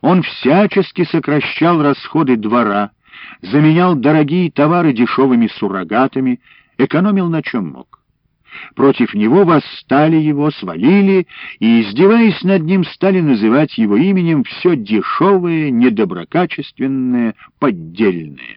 Он всячески сокращал расходы двора, заменял дорогие товары дешевыми суррогатами, экономил на чем мог. Против него восстали его, свалили, и, издеваясь над ним, стали называть его именем все дешевое, недоброкачественное, поддельное.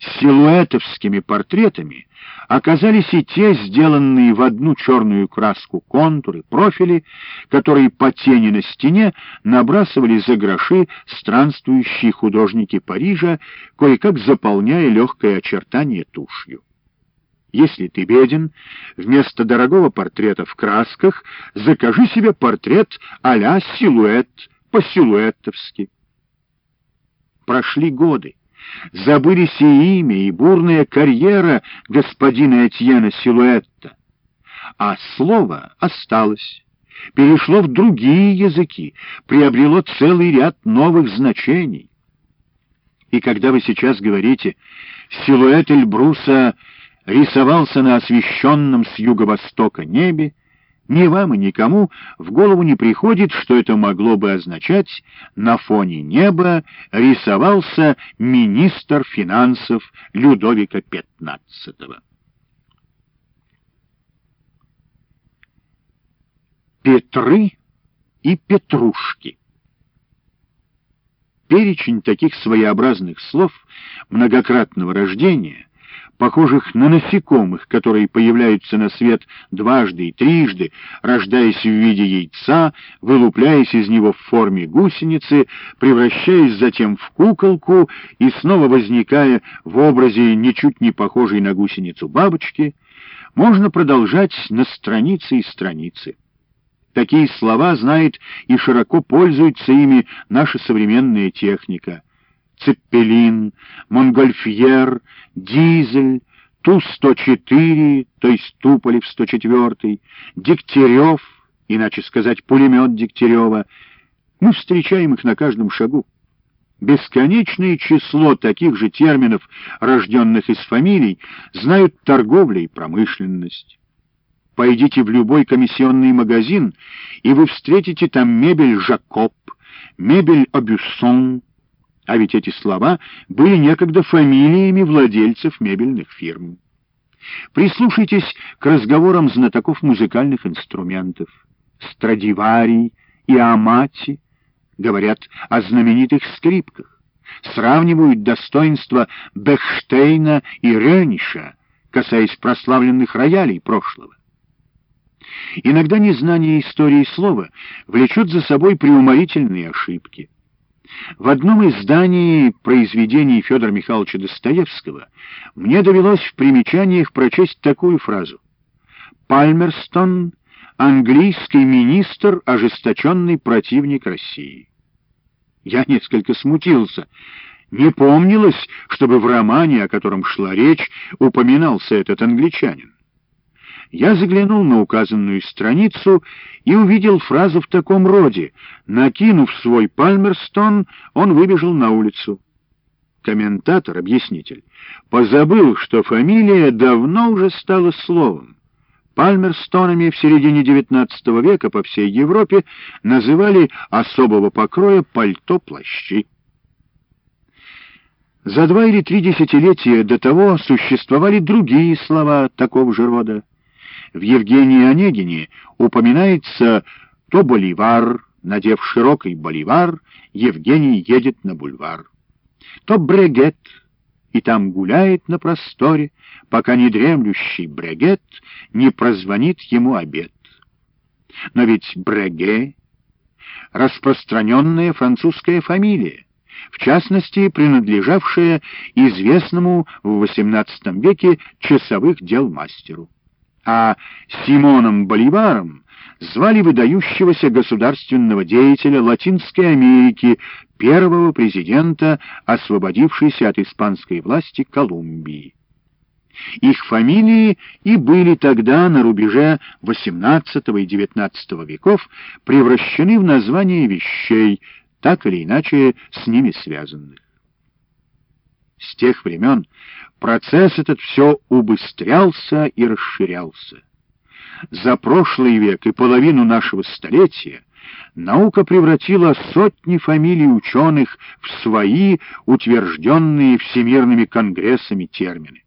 Силуэтовскими портретами оказались и те, сделанные в одну черную краску контуры, профили, которые по тени на стене набрасывали за гроши странствующие художники Парижа, кое-как заполняя легкое очертание тушью. Если ты беден, вместо дорогого портрета в красках закажи себе портрет а-ля силуэт, по-силуэтовски. Прошли годы. Забылись и имя, и бурная карьера господина Этьена Силуэтта. А слово осталось, перешло в другие языки, приобрело целый ряд новых значений. И когда вы сейчас говорите «силуэт Эльбруса» рисовался на освещенном с юго-востока небе, ни вам и никому в голову не приходит, что это могло бы означать «на фоне неба рисовался министр финансов Людовика XV». Петры и Петрушки Перечень таких своеобразных слов многократного рождения похожих на насекомых, которые появляются на свет дважды и трижды, рождаясь в виде яйца, вылупляясь из него в форме гусеницы, превращаясь затем в куколку и снова возникая в образе ничуть не похожей на гусеницу бабочки, можно продолжать на страницы и страницы. Такие слова знает и широко пользуется ими наша современная техника — Цеппелин, Монгольфьер, Дизель, Ту-104, то есть Туполев 104, Дегтярев, иначе сказать пулемет Дегтярева. Мы встречаем их на каждом шагу. Бесконечное число таких же терминов, рожденных из фамилий, знают торговля и промышленность. Пойдите в любой комиссионный магазин, и вы встретите там мебель «Жакоб», мебель «Обюссон», а ведь эти слова были некогда фамилиями владельцев мебельных фирм. Прислушайтесь к разговорам знатоков музыкальных инструментов. Страдиварий и Амати говорят о знаменитых скрипках, сравнивают достоинства Бехштейна и Рениша, касаясь прославленных роялей прошлого. Иногда незнание истории слова влечет за собой преуморительные ошибки — в одном издании произведений Федора Михайловича Достоевского мне довелось в примечаниях прочесть такую фразу. «Пальмерстон — английский министр, ожесточенный противник России». Я несколько смутился. Не помнилось, чтобы в романе, о котором шла речь, упоминался этот англичанин. Я заглянул на указанную страницу и увидел фразу в таком роде. Накинув свой пальмерстон, он выбежал на улицу. Комментатор, объяснитель, позабыл, что фамилия давно уже стала словом. Пальмерстонами в середине XIX века по всей Европе называли особого покроя пальто-плащи. За два или три десятилетия до того существовали другие слова такого же рода. В Евгении Онегине упоминается то боливар, надев широкий боливар, Евгений едет на бульвар. То брегет, и там гуляет на просторе, пока не дремлющий брегет не прозвонит ему обед. Но ведь бреге — распространенная французская фамилия, в частности, принадлежавшая известному в XVIII веке часовых дел мастеру а Симоном Боливаром звали выдающегося государственного деятеля Латинской Америки, первого президента, освободившейся от испанской власти Колумбии. Их фамилии и были тогда на рубеже XVIII и XIX веков превращены в названия вещей, так или иначе с ними связанных. С тех времен процесс этот все убыстрялся и расширялся. За прошлый век и половину нашего столетия наука превратила сотни фамилий ученых в свои, утвержденные всемирными конгрессами термины.